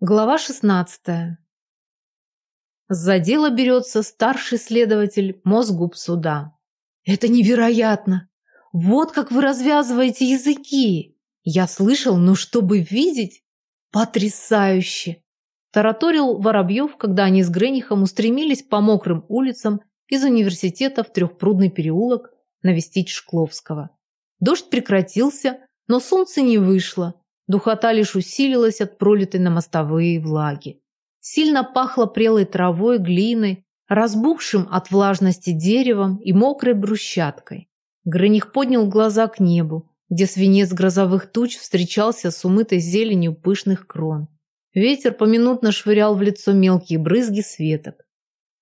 Глава 16. За дело берется старший следователь Мосгуб суда. Это невероятно! Вот как вы развязываете языки! Я слышал, но чтобы видеть, потрясающе! Тараторил Воробьев, когда они с Гренихом устремились по мокрым улицам из университета в Трехпрудный переулок навестить Шкловского. Дождь прекратился, но солнце не вышло, Духота лишь усилилась от пролитой на мостовые влаги. Сильно пахло прелой травой, глиной, разбухшим от влажности деревом и мокрой брусчаткой. Граних поднял глаза к небу, где свинец грозовых туч встречался с умытой зеленью пышных крон. Ветер поминутно швырял в лицо мелкие брызги светок.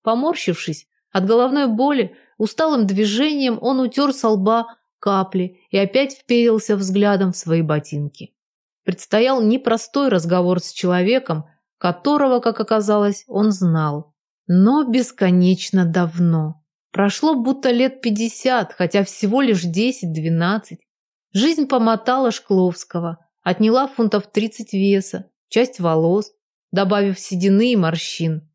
Поморщившись от головной боли, усталым движением он утер со лба капли и опять вперился взглядом в свои ботинки предстоял непростой разговор с человеком, которого, как оказалось, он знал. Но бесконечно давно. Прошло будто лет пятьдесят, хотя всего лишь десять-двенадцать. Жизнь помотала Шкловского, отняла фунтов тридцать веса, часть волос, добавив седины и морщин.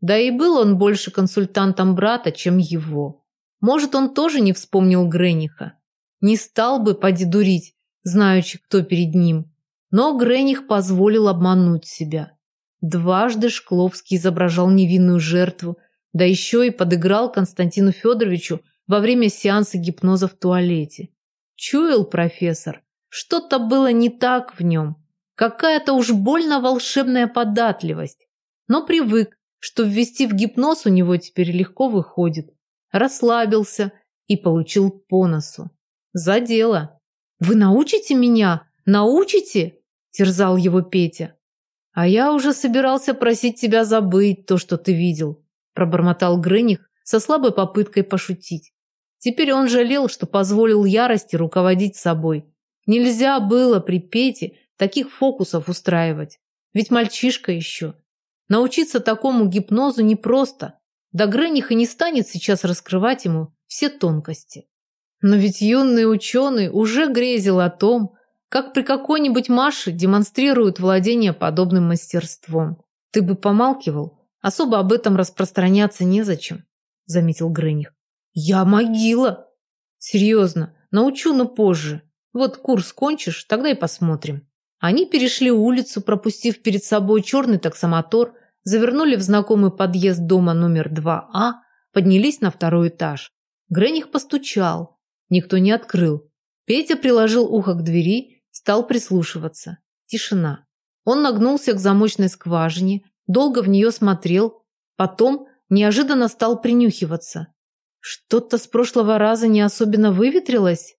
Да и был он больше консультантом брата, чем его. Может, он тоже не вспомнил Грениха. Не стал бы поди дурить, знаючи, кто перед ним. Но Грених позволил обмануть себя. Дважды Шкловский изображал невинную жертву, да еще и подыграл Константину Федоровичу во время сеанса гипноза в туалете. Чуял профессор, что-то было не так в нем, какая-то уж больно волшебная податливость, но привык, что ввести в гипноз у него теперь легко выходит. Расслабился и получил по носу. За дело. «Вы научите меня? Научите?» Терзал его Петя. А я уже собирался просить тебя забыть то, что ты видел, пробормотал Грыних со слабой попыткой пошутить. Теперь он жалел, что позволил ярости руководить собой. Нельзя было при Пете таких фокусов устраивать. Ведь мальчишка еще. Научиться такому гипнозу непросто. Да Грених и не станет сейчас раскрывать ему все тонкости. Но ведь юный ученый уже грезил о том, как при какой-нибудь Маше демонстрируют владение подобным мастерством. Ты бы помалкивал, особо об этом распространяться незачем, заметил Грених. Я могила. Серьезно, научу, но позже. Вот курс кончишь, тогда и посмотрим. Они перешли улицу, пропустив перед собой черный таксомотор, завернули в знакомый подъезд дома номер 2А, поднялись на второй этаж. Грених постучал. Никто не открыл. Петя приложил ухо к двери Стал прислушиваться. Тишина. Он нагнулся к замочной скважине, долго в нее смотрел, потом неожиданно стал принюхиваться. Что-то с прошлого раза не особенно выветрилось?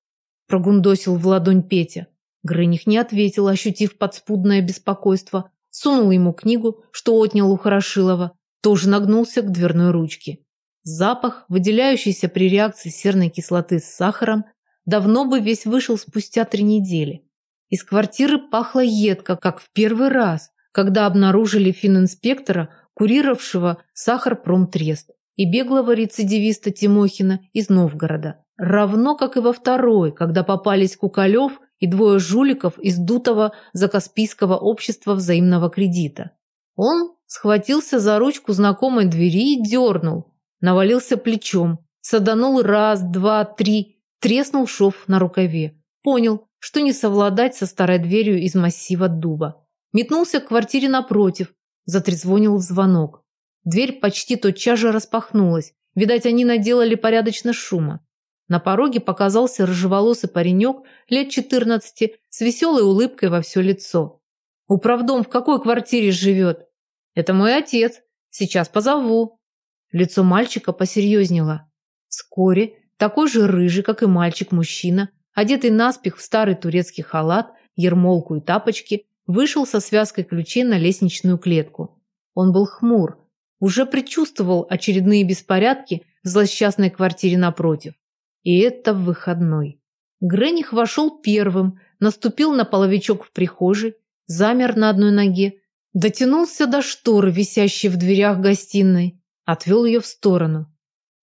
Прогундосил в ладонь Петя. Грыних не ответил, ощутив подспудное беспокойство. Сунул ему книгу, что отнял у Хорошилова. Тоже нагнулся к дверной ручке. Запах, выделяющийся при реакции серной кислоты с сахаром, давно бы весь вышел спустя три недели. Из квартиры пахло едко, как в первый раз, когда обнаружили фининспектора, курировавшего Сахарпромтрест, и беглого рецидивиста Тимохина из Новгорода. Равно как и во второй, когда попались Кукалев и двое жуликов из дутого Закаспийского общества взаимного кредита. Он схватился за ручку знакомой двери и дернул, навалился плечом, саданул раз, два, три, треснул шов на рукаве. Понял, что не совладать со старой дверью из массива дуба. Метнулся к квартире напротив, затрезвонил в звонок. Дверь почти тотчас же распахнулась. Видать, они наделали порядочно шума. На пороге показался рыжеволосый паренек лет 14 с веселой улыбкой во все лицо. «Управдом в какой квартире живет?» «Это мой отец. Сейчас позову». Лицо мальчика посерьезнело. Вскоре такой же рыжий, как и мальчик-мужчина, одетый наспех в старый турецкий халат, ермолку и тапочки, вышел со связкой ключей на лестничную клетку. Он был хмур, уже предчувствовал очередные беспорядки в злосчастной квартире напротив. И это в выходной. Грених вошел первым, наступил на половичок в прихожей, замер на одной ноге, дотянулся до шторы, висящей в дверях гостиной, отвел ее в сторону.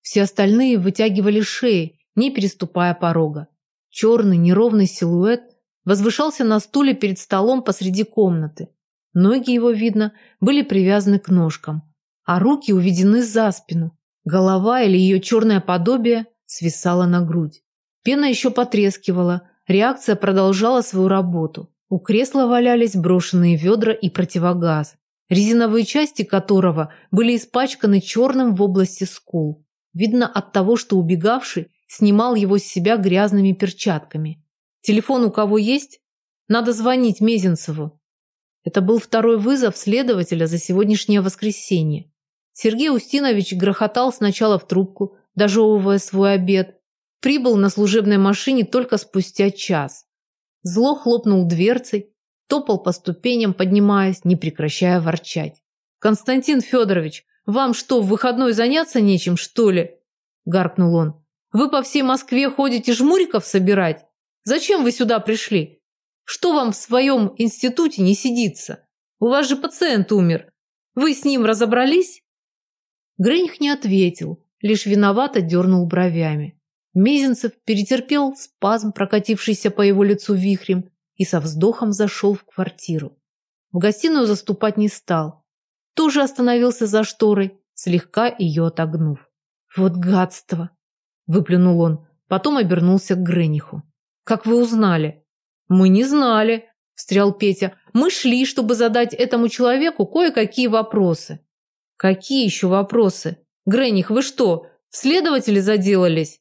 Все остальные вытягивали шеи, не переступая порога. Черный неровный силуэт возвышался на стуле перед столом посреди комнаты. Ноги его, видно, были привязаны к ножкам, а руки уведены за спину. Голова или ее черное подобие свисала на грудь. Пена еще потрескивала, реакция продолжала свою работу. У кресла валялись брошенные ведра и противогаз, резиновые части которого были испачканы черным в области скул. Видно от того, что убегавший снимал его с себя грязными перчатками. «Телефон у кого есть? Надо звонить Мезенцеву». Это был второй вызов следователя за сегодняшнее воскресенье. Сергей Устинович грохотал сначала в трубку, дожевывая свой обед. Прибыл на служебной машине только спустя час. Зло хлопнул дверцей, топал по ступеням, поднимаясь, не прекращая ворчать. «Константин Федорович, вам что, в выходной заняться нечем, что ли?» – гаркнул он. «Вы по всей Москве ходите жмуриков собирать? Зачем вы сюда пришли? Что вам в своем институте не сидится? У вас же пациент умер. Вы с ним разобрались?» Грених не ответил, лишь виновато дернул бровями. Мезенцев перетерпел спазм, прокатившийся по его лицу вихрем, и со вздохом зашел в квартиру. В гостиную заступать не стал. Тоже остановился за шторой, слегка ее отогнув. «Вот гадство!» – выплюнул он, потом обернулся к Грениху. «Как вы узнали?» «Мы не знали», – встрял Петя. «Мы шли, чтобы задать этому человеку кое-какие вопросы». Какие еще вопросы? Грених, вы что, в следователи заделались?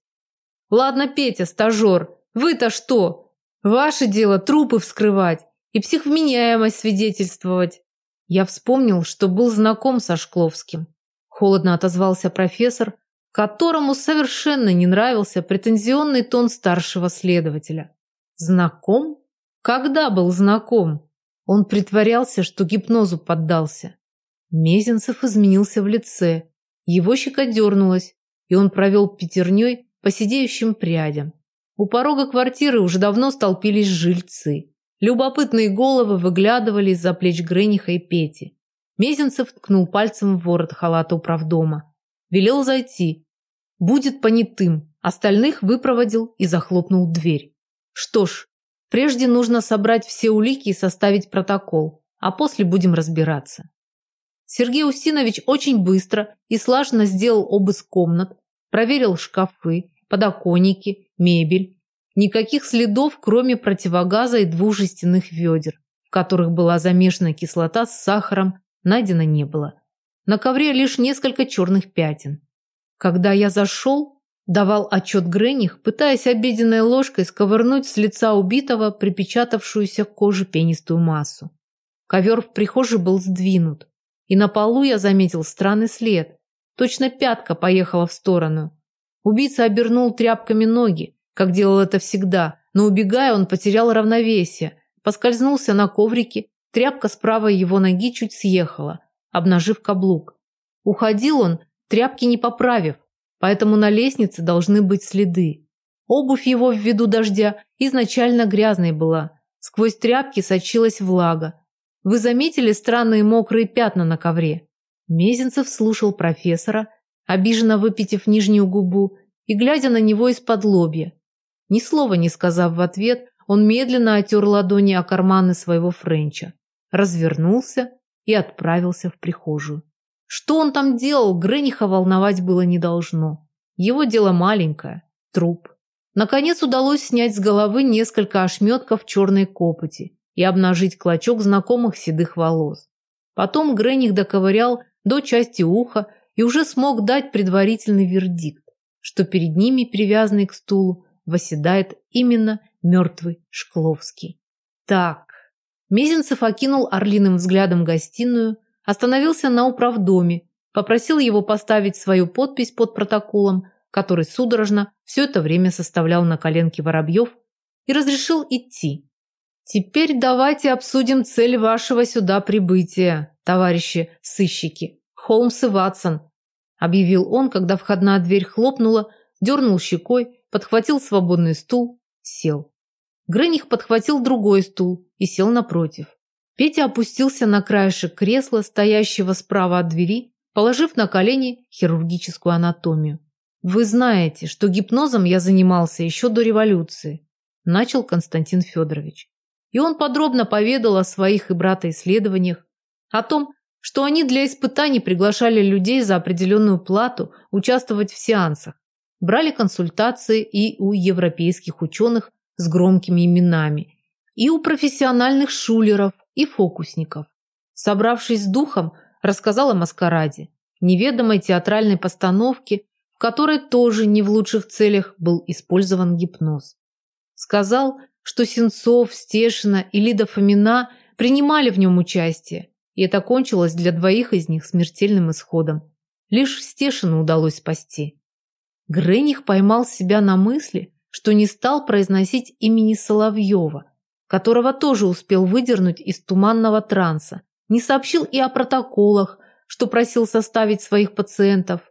Ладно, Петя, стажер, вы-то что? Ваше дело трупы вскрывать и психвменяемость свидетельствовать. Я вспомнил, что был знаком со Шкловским. Холодно отозвался профессор, которому совершенно не нравился претензионный тон старшего следователя. Знаком? Когда был знаком? Он притворялся, что гипнозу поддался. Мезенцев изменился в лице. Его щека дернулась, и он провел пятерней по сидеющим прядям. У порога квартиры уже давно столпились жильцы. Любопытные головы выглядывали из-за плеч Грениха и Пети. Мезенцев ткнул пальцем в ворот халата управдома. Велел зайти. Будет понятым. Остальных выпроводил и захлопнул дверь. Что ж, прежде нужно собрать все улики и составить протокол, а после будем разбираться. Сергей Устинович очень быстро и слаженно сделал обыск комнат, проверил шкафы, подоконники, мебель. Никаких следов, кроме противогаза и двух жестяных ведер, в которых была замешана кислота с сахаром, найдено не было. На ковре лишь несколько черных пятен. Когда я зашел, давал отчет Грених, пытаясь обеденной ложкой сковырнуть с лица убитого припечатавшуюся к коже пенистую массу. Ковер в прихожей был сдвинут. И на полу я заметил странный след. Точно пятка поехала в сторону. Убийца обернул тряпками ноги, как делал это всегда, но убегая, он потерял равновесие, поскользнулся на коврике, тряпка справа его ноги чуть съехала, обнажив каблук. Уходил он, тряпки не поправив, поэтому на лестнице должны быть следы. Обувь его ввиду дождя изначально грязной была, сквозь тряпки сочилась влага, вы заметили странные мокрые пятна на ковре? Мезенцев слушал профессора, обиженно выпитив нижнюю губу и глядя на него из-под лобья. Ни слова не сказав в ответ, он медленно отер ладони о карманы своего френча, развернулся и отправился в прихожую. Что он там делал, Грениха волновать было не должно. Его дело маленькое – труп. Наконец удалось снять с головы несколько ошметков черной копоти и обнажить клочок знакомых седых волос. Потом Грених доковырял до части уха и уже смог дать предварительный вердикт, что перед ними, привязанный к стулу, восседает именно мертвый Шкловский. Так, Мезенцев окинул орлиным взглядом гостиную, остановился на управдоме, попросил его поставить свою подпись под протоколом, который судорожно все это время составлял на коленке Воробьев, и разрешил идти. Теперь давайте обсудим цель вашего сюда прибытия, товарищи сыщики. Холмс и Ватсон, объявил он, когда входная дверь хлопнула, дернул щекой, подхватил свободный стул, сел. Грених подхватил другой стул и сел напротив. Петя опустился на краешек кресла, стоящего справа от двери, положив на колени хирургическую анатомию. «Вы знаете, что гипнозом я занимался еще до революции», начал Константин Федорович. И он подробно поведал о своих и брата исследованиях, О том, что они для испытаний приглашали людей за определенную плату участвовать в сеансах, брали консультации и у европейских ученых с громкими именами, и у профессиональных шулеров и фокусников. Собравшись с духом, рассказал о маскараде, неведомой театральной постановке, в которой тоже не в лучших целях был использован гипноз. Сказал, что Сенцов, Стешина и Лида Фомина принимали в нем участие, и это кончилось для двоих из них смертельным исходом. Лишь Стешину удалось спасти. Грених поймал себя на мысли, что не стал произносить имени Соловьева, которого тоже успел выдернуть из туманного транса, не сообщил и о протоколах, что просил составить своих пациентов.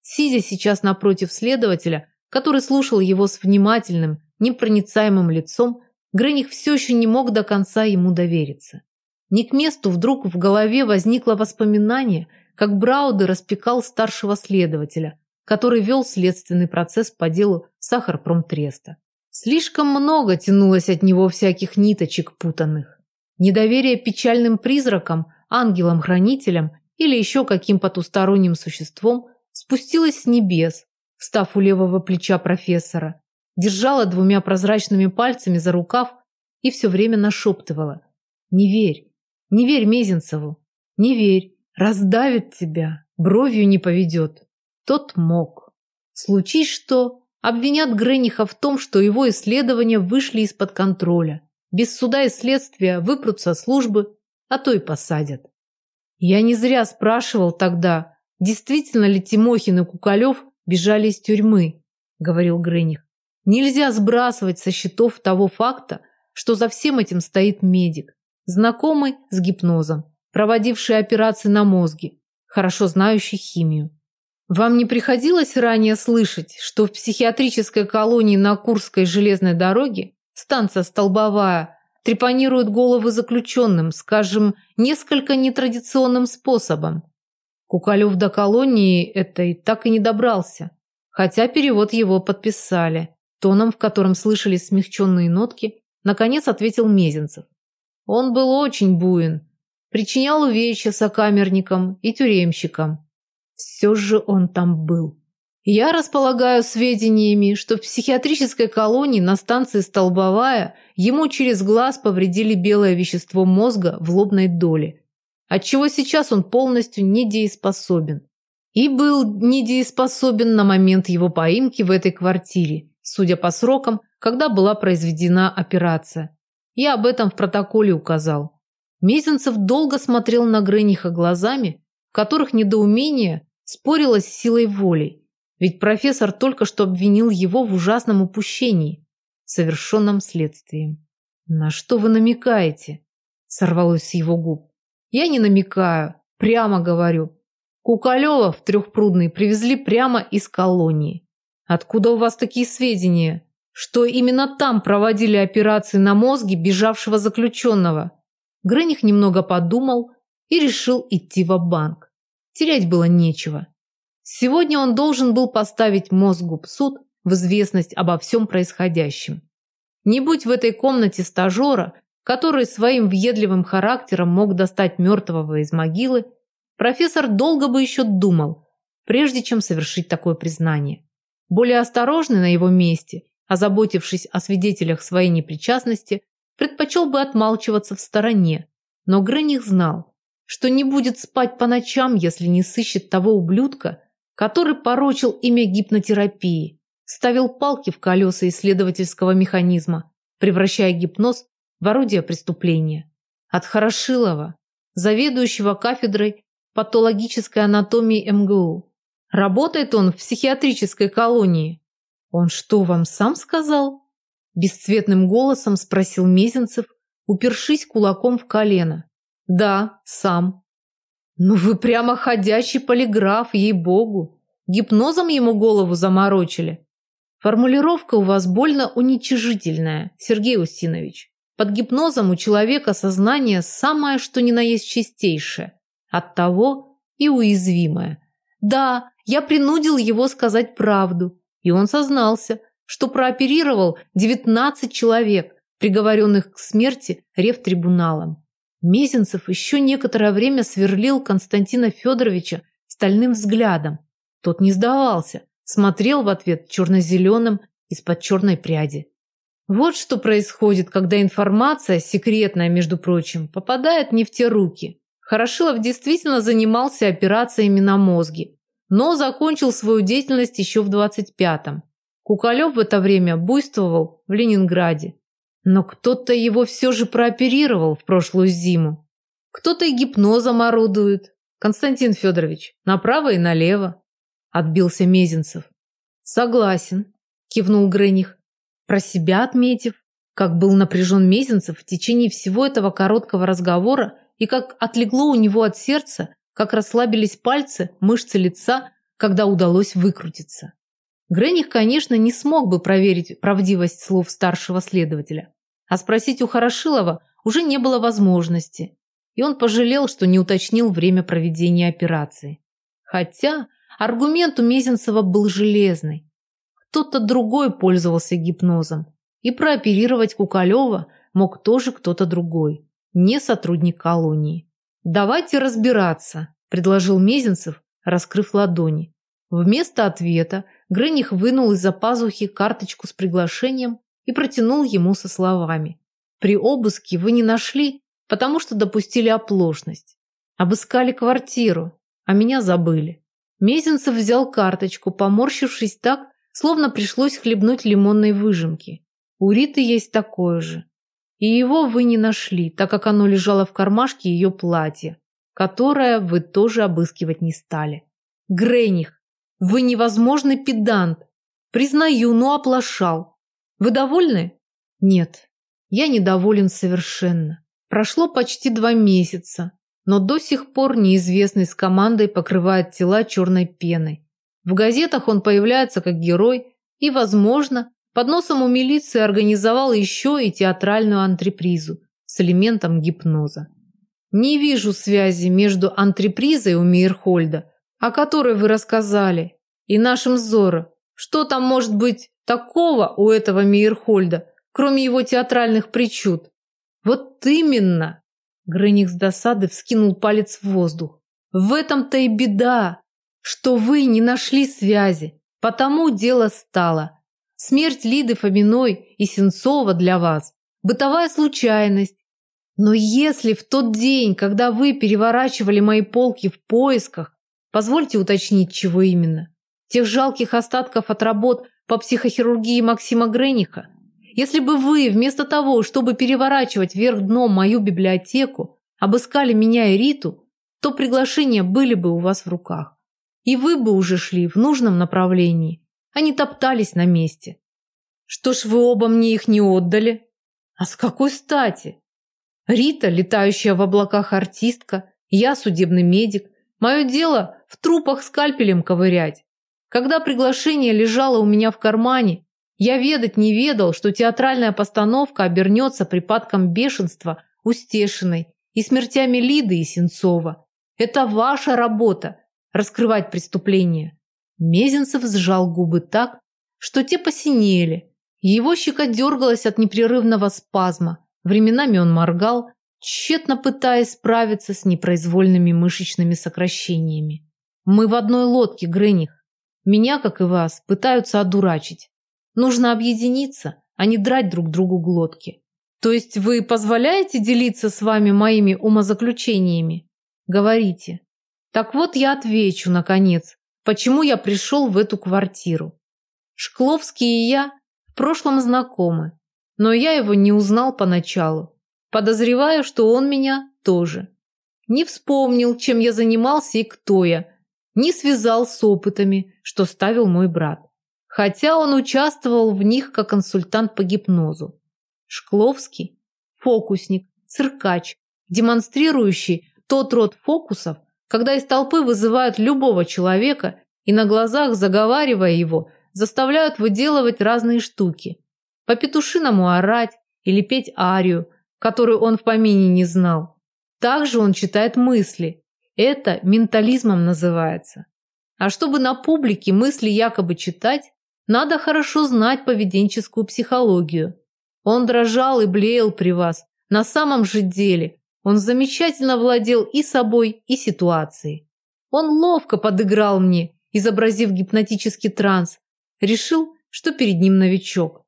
Сидя сейчас напротив следователя, который слушал его с внимательным, непроницаемым лицом, Грених все еще не мог до конца ему довериться. Не к месту вдруг в голове возникло воспоминание, как Брауды распекал старшего следователя, который вел следственный процесс по делу Сахарпромтреста. Слишком много тянулось от него всяких ниточек путанных. Недоверие печальным призракам, ангелам-хранителям или еще каким потусторонним существом спустилось с небес, встав у левого плеча профессора, держала двумя прозрачными пальцами за рукав и все время нашептывала. «Не верь, не верь Мезенцеву, не верь, раздавит тебя, бровью не поведет». Тот мог. Случись что, обвинят Грениха в том, что его исследования вышли из-под контроля. Без суда и следствия выпрут со службы, а то и посадят. Я не зря спрашивал тогда, действительно ли Тимохин и Куколев бежали из тюрьмы, говорил Грених. Нельзя сбрасывать со счетов того факта, что за всем этим стоит медик, знакомый с гипнозом, проводивший операции на мозге, хорошо знающий химию. Вам не приходилось ранее слышать, что в психиатрической колонии на Курской железной дороге станция Столбовая трепанирует головы заключенным, скажем, несколько нетрадиционным способом? Кукалев до колонии этой так и не добрался, хотя перевод его подписали. Тоном, в котором слышались смягченные нотки, наконец ответил Мезенцев. Он был очень буин, причинял увечья сокамерникам и тюремщикам. Все же он там был. Я располагаю сведениями, что в психиатрической колонии на станции Столбовая ему через глаз повредили белое вещество мозга в лобной доле, отчего сейчас он полностью недееспособен. И был недееспособен на момент его поимки в этой квартире, судя по срокам, когда была произведена операция. Я об этом в протоколе указал. Мезенцев долго смотрел на Грениха глазами, которых недоумение спорилось с силой воли. Ведь профессор только что обвинил его в ужасном упущении, совершенном следствием. «На что вы намекаете?» – сорвалось с его губ. «Я не намекаю, прямо говорю. Куколева в Трехпрудный привезли прямо из колонии. Откуда у вас такие сведения? Что именно там проводили операции на мозге бежавшего заключенного? Грених немного подумал и решил идти в банк Терять было нечего. Сегодня он должен был поставить мозгу в суд в известность обо всем происходящем. Не будь в этой комнате стажера, который своим въедливым характером мог достать мертвого из могилы, профессор долго бы еще думал, прежде чем совершить такое признание. Более осторожный на его месте, озаботившись о свидетелях своей непричастности, предпочел бы отмалчиваться в стороне. Но Грених знал, что не будет спать по ночам, если не сыщет того ублюдка, который порочил имя гипнотерапии, ставил палки в колеса исследовательского механизма, превращая гипноз в орудие преступления. От Хорошилова, заведующего кафедрой патологической анатомии МГУ, Работает он в психиатрической колонии. Он что, вам сам сказал? Бесцветным голосом спросил Мезенцев, упершись кулаком в колено. Да, сам. Ну вы прямо ходячий полиграф, ей-богу. Гипнозом ему голову заморочили. Формулировка у вас больно уничижительная, Сергей Устинович. Под гипнозом у человека сознание самое что ни на есть чистейшее. Оттого и уязвимое. Да, я принудил его сказать правду, и он сознался, что прооперировал 19 человек, приговоренных к смерти рефтрибуналом. Мезенцев еще некоторое время сверлил Константина Федоровича стальным взглядом. Тот не сдавался, смотрел в ответ черно-зеленым из-под черной пряди. Вот что происходит, когда информация, секретная, между прочим, попадает не в те руки. Хорошилов действительно занимался операциями на мозге, но закончил свою деятельность еще в 25-м. Куколев в это время буйствовал в Ленинграде. Но кто-то его все же прооперировал в прошлую зиму. Кто-то и гипнозом орудует. Константин Федорович, направо и налево. Отбился Мезенцев. Согласен, кивнул Грених, про себя отметив, как был напряжен Мезенцев в течение всего этого короткого разговора и как отлегло у него от сердца, как расслабились пальцы, мышцы лица, когда удалось выкрутиться. Грених, конечно, не смог бы проверить правдивость слов старшего следователя. А спросить у Хорошилова уже не было возможности. И он пожалел, что не уточнил время проведения операции. Хотя аргумент у Мезенцева был железный. Кто-то другой пользовался гипнозом. И прооперировать Кукалева мог тоже кто-то другой, не сотрудник колонии. «Давайте разбираться», – предложил Мезенцев, раскрыв ладони. Вместо ответа Грених вынул из-за пазухи карточку с приглашением и протянул ему со словами. «При обыске вы не нашли, потому что допустили оплошность. Обыскали квартиру, а меня забыли». Мезенцев взял карточку, поморщившись так, словно пришлось хлебнуть лимонной выжимки. У Риты есть такое же. И его вы не нашли, так как оно лежало в кармашке ее платья, которое вы тоже обыскивать не стали. Грених, вы невозможный педант. Признаю, но оплошал. Вы довольны? Нет, я недоволен совершенно. Прошло почти два месяца, но до сих пор неизвестный с командой покрывает тела черной пеной. В газетах он появляется как герой и, возможно, под носом у милиции организовал еще и театральную антрепризу с элементом гипноза. Не вижу связи между антрепризой у Мейерхольда о которой вы рассказали, и нашим Зоро. Что там может быть такого у этого Мейерхольда, кроме его театральных причуд? Вот именно! Греник с досады вскинул палец в воздух. В этом-то и беда, что вы не нашли связи, потому дело стало. Смерть Лиды Фоминой и Сенцова для вас – бытовая случайность. Но если в тот день, когда вы переворачивали мои полки в поисках, Позвольте уточнить, чего именно. Тех жалких остатков от работ по психохирургии Максима Грениха? Если бы вы, вместо того, чтобы переворачивать вверх дном мою библиотеку, обыскали меня и Риту, то приглашения были бы у вас в руках. И вы бы уже шли в нужном направлении, а не топтались на месте. Что ж вы оба мне их не отдали? А с какой стати? Рита, летающая в облаках артистка, я судебный медик, Мое дело в трупах скальпелем ковырять. Когда приглашение лежало у меня в кармане, я ведать не ведал, что театральная постановка обернется припадком бешенства у Стешиной и смертями Лиды и Сенцова. Это ваша работа – раскрывать преступления. Мезенцев сжал губы так, что те посинели. Его щека дергалась от непрерывного спазма. Временами он моргал, тщетно пытаясь справиться с непроизвольными мышечными сокращениями. Мы в одной лодке, Грених. Меня, как и вас, пытаются одурачить. Нужно объединиться, а не драть друг другу глотки. То есть вы позволяете делиться с вами моими умозаключениями? Говорите. Так вот я отвечу, наконец, почему я пришел в эту квартиру. Шкловский и я в прошлом знакомы, но я его не узнал поначалу. Подозреваю, что он меня тоже. Не вспомнил, чем я занимался и кто я. Не связал с опытами, что ставил мой брат. Хотя он участвовал в них как консультант по гипнозу. Шкловский – фокусник, циркач, демонстрирующий тот род фокусов, когда из толпы вызывают любого человека и на глазах, заговаривая его, заставляют выделывать разные штуки. По петушиному орать или петь арию, которую он в помине не знал. Также он читает мысли. Это ментализмом называется. А чтобы на публике мысли якобы читать, надо хорошо знать поведенческую психологию. Он дрожал и блеял при вас, на самом же деле, Он замечательно владел и собой, и ситуацией. Он ловко подыграл мне, изобразив гипнотический транс. Решил, что перед ним новичок.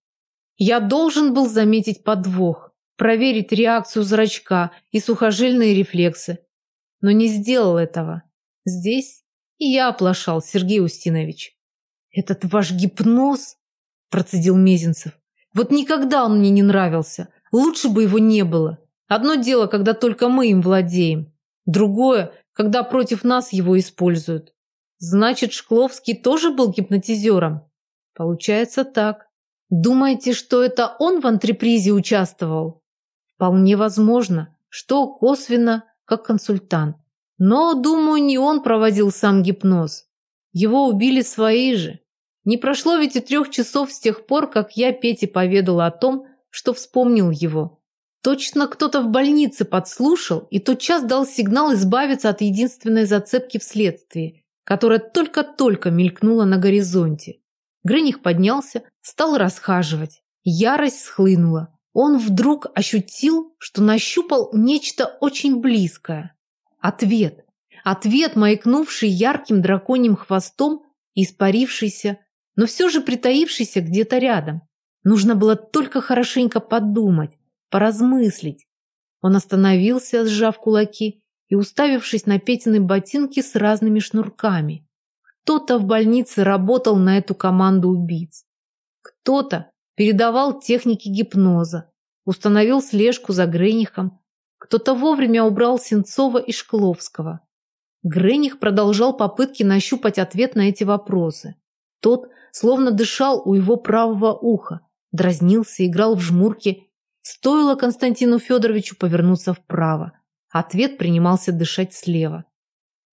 Я должен был заметить подвох, проверить реакцию зрачка и сухожильные рефлексы. Но не сделал этого. Здесь и я оплошал, Сергей Устинович. «Этот ваш гипноз?» – процедил Мезенцев. «Вот никогда он мне не нравился. Лучше бы его не было. Одно дело, когда только мы им владеем. Другое, когда против нас его используют. Значит, Шкловский тоже был гипнотизером? Получается так. Думаете, что это он в антрепризе участвовал? Вполне возможно, что косвенно, как консультант. Но, думаю, не он проводил сам гипноз. Его убили свои же. Не прошло ведь и трех часов с тех пор, как я Пете поведала о том, что вспомнил его. Точно кто-то в больнице подслушал и тотчас дал сигнал избавиться от единственной зацепки в следствии, которая только-только мелькнула на горизонте. Грених поднялся, стал расхаживать. Ярость схлынула. Он вдруг ощутил, что нащупал нечто очень близкое. Ответ. Ответ, маякнувший ярким драконьим хвостом, испарившийся, но все же притаившийся где-то рядом. Нужно было только хорошенько подумать, поразмыслить. Он остановился, сжав кулаки и уставившись на Петины ботинки с разными шнурками. Кто-то в больнице работал на эту команду убийц. Кто-то передавал техники гипноза, установил слежку за Гренихом, кто-то вовремя убрал Сенцова и Шкловского. Грених продолжал попытки нащупать ответ на эти вопросы. Тот словно дышал у его правого уха, дразнился, играл в жмурки. Стоило Константину Федоровичу повернуться вправо. Ответ принимался дышать слева.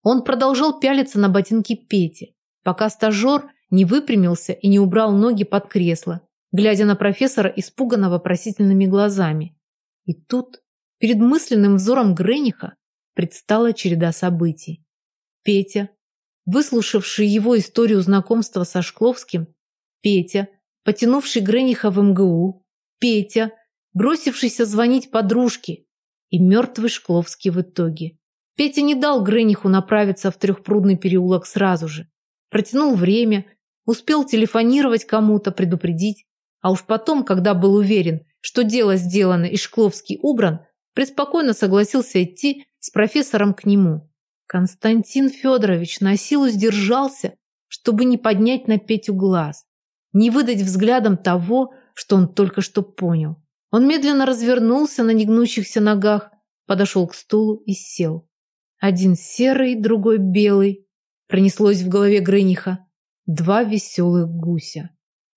Он продолжал пялиться на ботинки Пети, пока стажер не выпрямился и не убрал ноги под кресло, глядя на профессора испуганно вопросительными глазами. И тут Перед мысленным взором Грениха предстала череда событий. Петя, выслушавший его историю знакомства со Шкловским, Петя, потянувший Грениха в МГУ, Петя, бросившийся звонить подружке, и мертвый Шкловский в итоге. Петя не дал Грениху направиться в трехпрудный переулок сразу же. Протянул время, успел телефонировать кому-то, предупредить, а уж потом, когда был уверен, что дело сделано и Шкловский убран, преспокойно согласился идти с профессором к нему. Константин Федорович на силу сдержался, чтобы не поднять на Петю глаз, не выдать взглядом того, что он только что понял. Он медленно развернулся на негнущихся ногах, подошел к стулу и сел. Один серый, другой белый. Пронеслось в голове Грыниха. Два веселых гуся.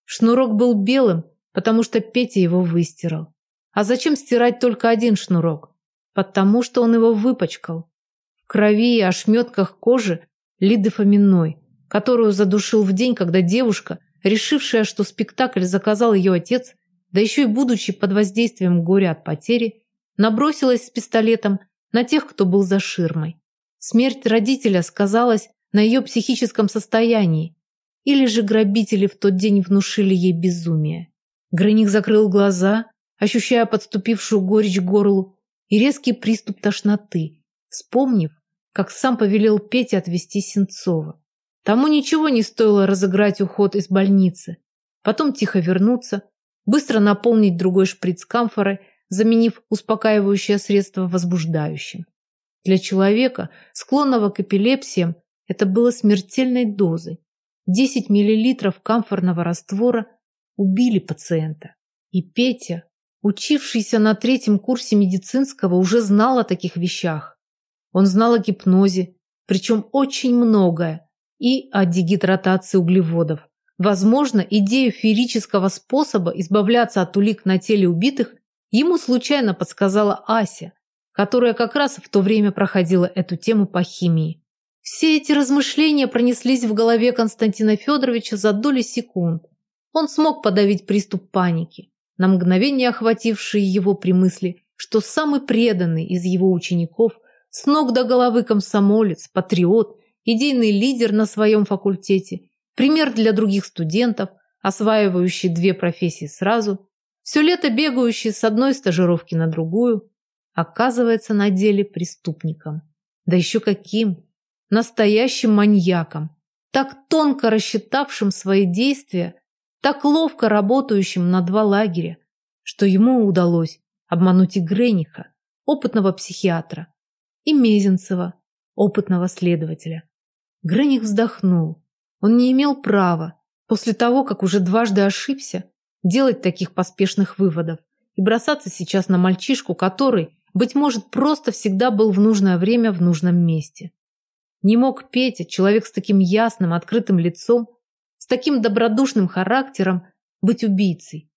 Шнурок был белым, потому что Петя его выстирал. А зачем стирать только один шнурок? Потому что он его выпачкал. В крови и ошметках кожи Лиды Фоминой, которую задушил в день, когда девушка, решившая, что спектакль заказал ее отец, да еще и будучи под воздействием горя от потери, набросилась с пистолетом на тех, кто был за ширмой. Смерть родителя сказалась на ее психическом состоянии, или же грабители в тот день внушили ей безумие. Граник закрыл глаза ощущая подступившую горечь горлу и резкий приступ тошноты, вспомнив, как сам повелел Пете отвезти Сенцова. Тому ничего не стоило разыграть уход из больницы, потом тихо вернуться, быстро наполнить другой шприц камфорой, заменив успокаивающее средство возбуждающим. Для человека, склонного к эпилепсиям, это было смертельной дозой. 10 мл камфорного раствора убили пациента. И Петя, учившийся на третьем курсе медицинского, уже знал о таких вещах. Он знал о гипнозе, причем очень многое, и о дегидратации углеводов. Возможно, идею феерического способа избавляться от улик на теле убитых ему случайно подсказала Ася, которая как раз в то время проходила эту тему по химии. Все эти размышления пронеслись в голове Константина Федоровича за доли секунд. Он смог подавить приступ паники на мгновение охвативший его при мысли, что самый преданный из его учеников, с ног до головы комсомолец, патриот, идейный лидер на своем факультете, пример для других студентов, осваивающий две профессии сразу, все лето бегающий с одной стажировки на другую, оказывается на деле преступником. Да еще каким! Настоящим маньяком, так тонко рассчитавшим свои действия, так ловко работающим на два лагеря, что ему удалось обмануть и Грениха, опытного психиатра, и Мезенцева, опытного следователя. Грених вздохнул. Он не имел права, после того, как уже дважды ошибся, делать таких поспешных выводов и бросаться сейчас на мальчишку, который, быть может, просто всегда был в нужное время в нужном месте. Не мог Петя, человек с таким ясным, открытым лицом, с таким добродушным характером, быть убийцей.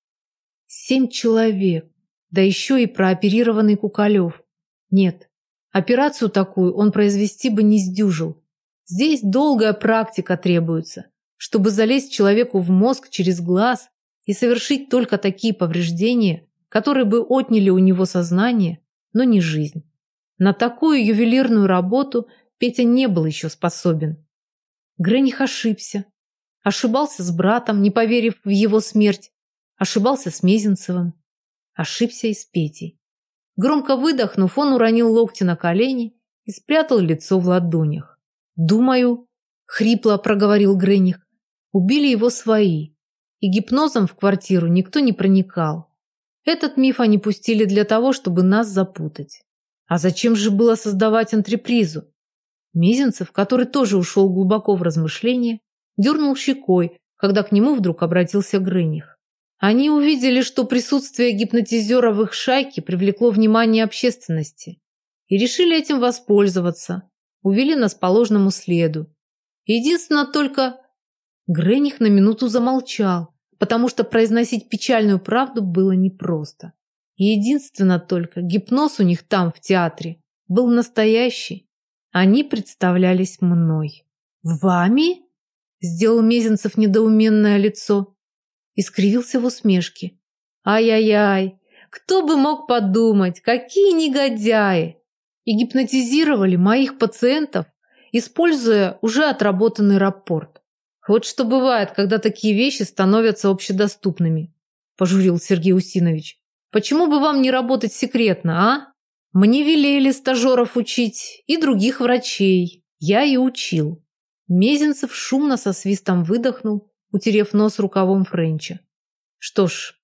Семь человек, да еще и прооперированный Куколев. Нет, операцию такую он произвести бы не сдюжил. Здесь долгая практика требуется, чтобы залезть человеку в мозг через глаз и совершить только такие повреждения, которые бы отняли у него сознание, но не жизнь. На такую ювелирную работу Петя не был еще способен. Грених ошибся. Ошибался с братом, не поверив в его смерть. Ошибался с Мезенцевым. Ошибся и с Петей. Громко выдохнув, он уронил локти на колени и спрятал лицо в ладонях. «Думаю», — хрипло проговорил Грених, — «убили его свои, и гипнозом в квартиру никто не проникал. Этот миф они пустили для того, чтобы нас запутать. А зачем же было создавать антрепризу? Мизинцев, который тоже ушел глубоко в размышления, дернул щекой, когда к нему вдруг обратился Грыних. Они увидели, что присутствие гипнотизера в их шайке привлекло внимание общественности и решили этим воспользоваться, увели нас по ложному следу. Единственно только... Грених на минуту замолчал, потому что произносить печальную правду было непросто. единственно только гипноз у них там, в театре, был настоящий. Они представлялись мной. «Вами?» – сделал Мезенцев недоуменное лицо и скривился в усмешке. Ай-яй-яй, кто бы мог подумать, какие негодяи! И гипнотизировали моих пациентов, используя уже отработанный рапорт. Вот что бывает, когда такие вещи становятся общедоступными, пожурил Сергей Усинович. Почему бы вам не работать секретно, а? Мне велели стажеров учить и других врачей. Я и учил. Мезенцев шумно со свистом выдохнул утерев нос рукавом Френча. «Что ж,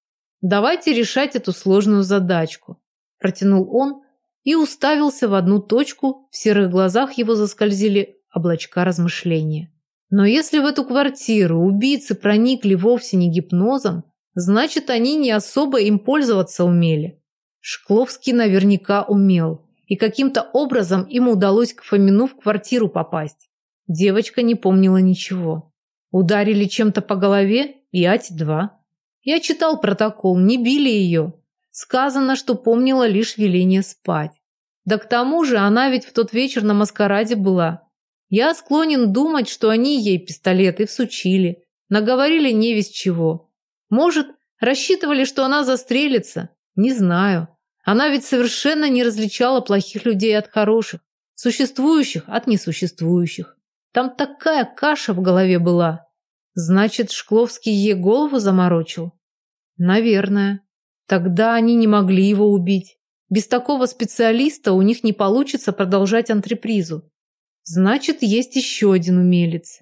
давайте решать эту сложную задачку», – протянул он и уставился в одну точку, в серых глазах его заскользили облачка размышления. Но если в эту квартиру убийцы проникли вовсе не гипнозом, значит, они не особо им пользоваться умели. Шкловский наверняка умел, и каким-то образом им удалось к Фомину в квартиру попасть. Девочка не помнила ничего. Ударили чем-то по голове? Пять-два. Я читал протокол, не били ее. Сказано, что помнила лишь веление спать. Да к тому же она ведь в тот вечер на маскараде была. Я склонен думать, что они ей пистолеты всучили, наговорили не весь чего. Может, рассчитывали, что она застрелится? Не знаю. Она ведь совершенно не различала плохих людей от хороших, существующих от несуществующих. Там такая каша в голове была. Значит, Шкловский ей голову заморочил? Наверное. Тогда они не могли его убить. Без такого специалиста у них не получится продолжать антрепризу. Значит, есть еще один умелец.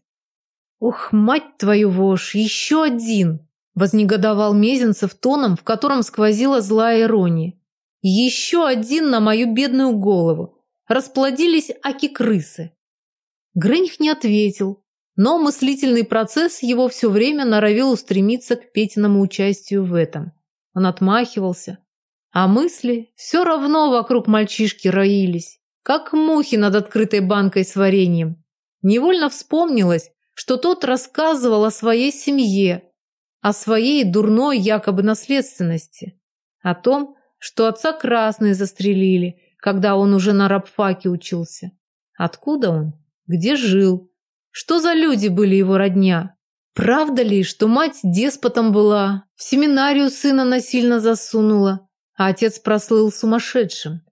Ух, мать твою вошь, еще один! Вознегодовал Мезенцев тоном, в котором сквозила злая ирония. Еще один на мою бедную голову. Расплодились аки-крысы. Грыних не ответил, но мыслительный процесс его все время норовил устремиться к Петиному участию в этом. Он отмахивался, а мысли все равно вокруг мальчишки роились, как мухи над открытой банкой с вареньем. Невольно вспомнилось, что тот рассказывал о своей семье, о своей дурной якобы наследственности, о том, что отца красные застрелили, когда он уже на рабфаке учился. Откуда он? Где жил? Что за люди были его родня? Правда ли, что мать деспотом была, в семинарию сына насильно засунула, а отец прослыл сумасшедшим?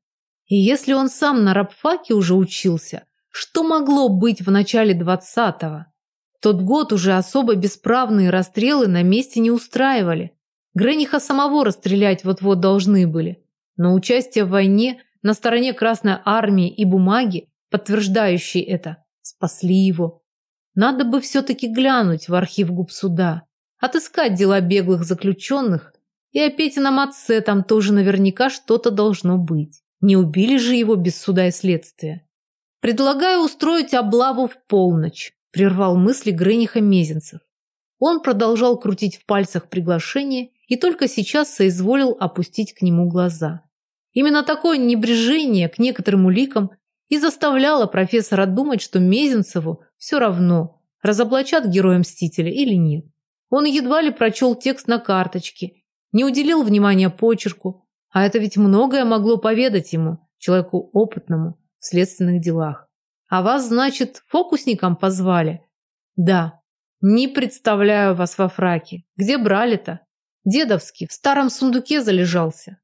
И если он сам на рабфаке уже учился, что могло быть в начале двадцатого? Тот год уже особо бесправные расстрелы на месте не устраивали. Грениха самого расстрелять вот-вот должны были. Но участие в войне на стороне Красной Армии и бумаги, подтверждающие это, спасли его. Надо бы все-таки глянуть в архив губсуда, отыскать дела беглых заключенных, и о Петином отце там тоже наверняка что-то должно быть. Не убили же его без суда и следствия. Предлагаю устроить облаву в полночь, прервал мысли Грениха Мезенцев. Он продолжал крутить в пальцах приглашение и только сейчас соизволил опустить к нему глаза. Именно такое небрежение к некоторым уликам и заставляло профессора думать, что Мезенцеву все равно, разоблачат героя-мстителя или нет. Он едва ли прочел текст на карточке, не уделил внимания почерку, а это ведь многое могло поведать ему, человеку опытному, в следственных делах. А вас, значит, фокусником позвали? Да. Не представляю вас во фраке. Где брали-то? Дедовский, в старом сундуке залежался.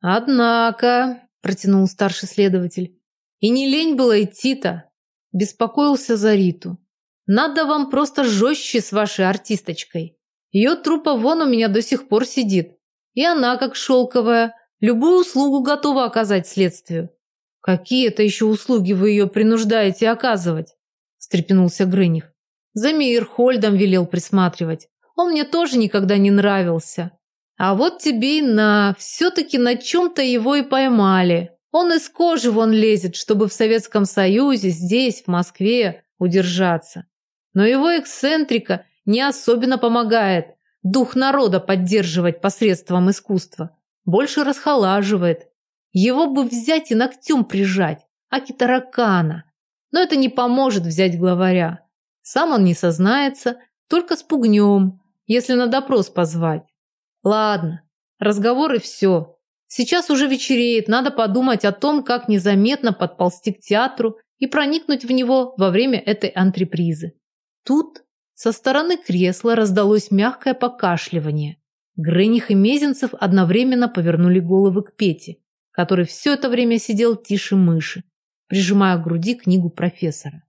Однако, протянул старший следователь, и не лень было идти-то. Беспокоился за Риту. Надо вам просто жестче с вашей артисточкой. Ее трупа вон у меня до сих пор сидит. И она, как шелковая, любую услугу готова оказать следствию. Какие это еще услуги вы ее принуждаете оказывать? встрепенулся Грыних. За Мейерхольдом велел присматривать. Он мне тоже никогда не нравился. А вот тебе и на, все-таки на чем-то его и поймали. Он из кожи вон лезет, чтобы в Советском Союзе, здесь, в Москве, удержаться. Но его эксцентрика не особенно помогает дух народа поддерживать посредством искусства. Больше расхолаживает. Его бы взять и ногтем прижать, аки таракана. Но это не поможет взять главаря. Сам он не сознается, только с пугнем, если на допрос позвать. Ладно, разговоры все. Сейчас уже вечереет, надо подумать о том, как незаметно подползти к театру и проникнуть в него во время этой антрепризы. Тут со стороны кресла раздалось мягкое покашливание. Грених и Мезенцев одновременно повернули головы к Пете который все это время сидел тише мыши, прижимая к груди книгу профессора.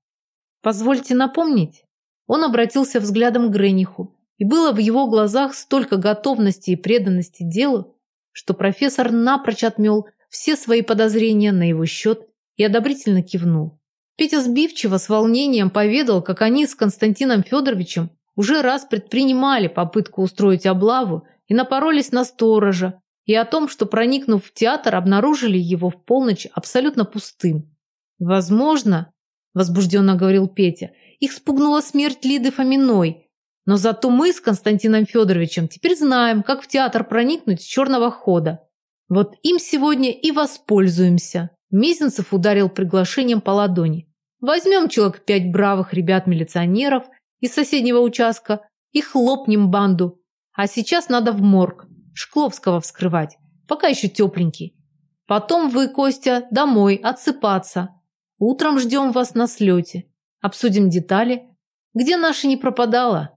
«Позвольте напомнить». Он обратился взглядом к Грениху, и было в его глазах столько готовности и преданности делу, что профессор напрочь отмел все свои подозрения на его счет и одобрительно кивнул. Петя сбивчиво с волнением поведал, как они с Константином Федоровичем уже раз предпринимали попытку устроить облаву и напоролись на сторожа, и о том, что, проникнув в театр, обнаружили его в полночь абсолютно пустым. «Возможно, – возбужденно говорил Петя, – их спугнула смерть Лиды Фоминой, но зато мы с Константином Федоровичем теперь знаем, как в театр проникнуть с черного хода. Вот им сегодня и воспользуемся». Мизинцев ударил приглашением по ладони. «Возьмем человек пять бравых ребят-милиционеров из соседнего участка и хлопнем банду. А сейчас надо в морг. Шкловского вскрывать, пока еще тепленький. Потом вы, Костя, домой отсыпаться. Утром ждем вас на слете. Обсудим детали. Где наша не пропадала?